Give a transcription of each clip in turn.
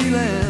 feeling.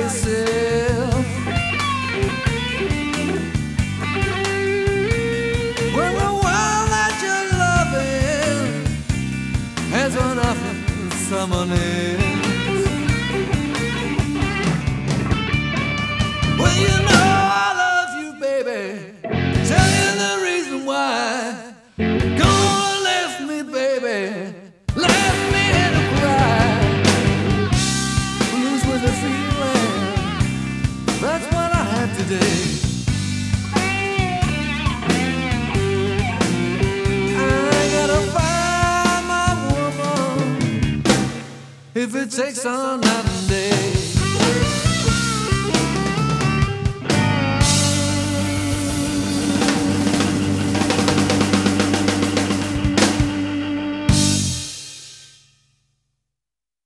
yourself. When the world that you're loving has run off with someone else. Well, you know. if it takes all night and day.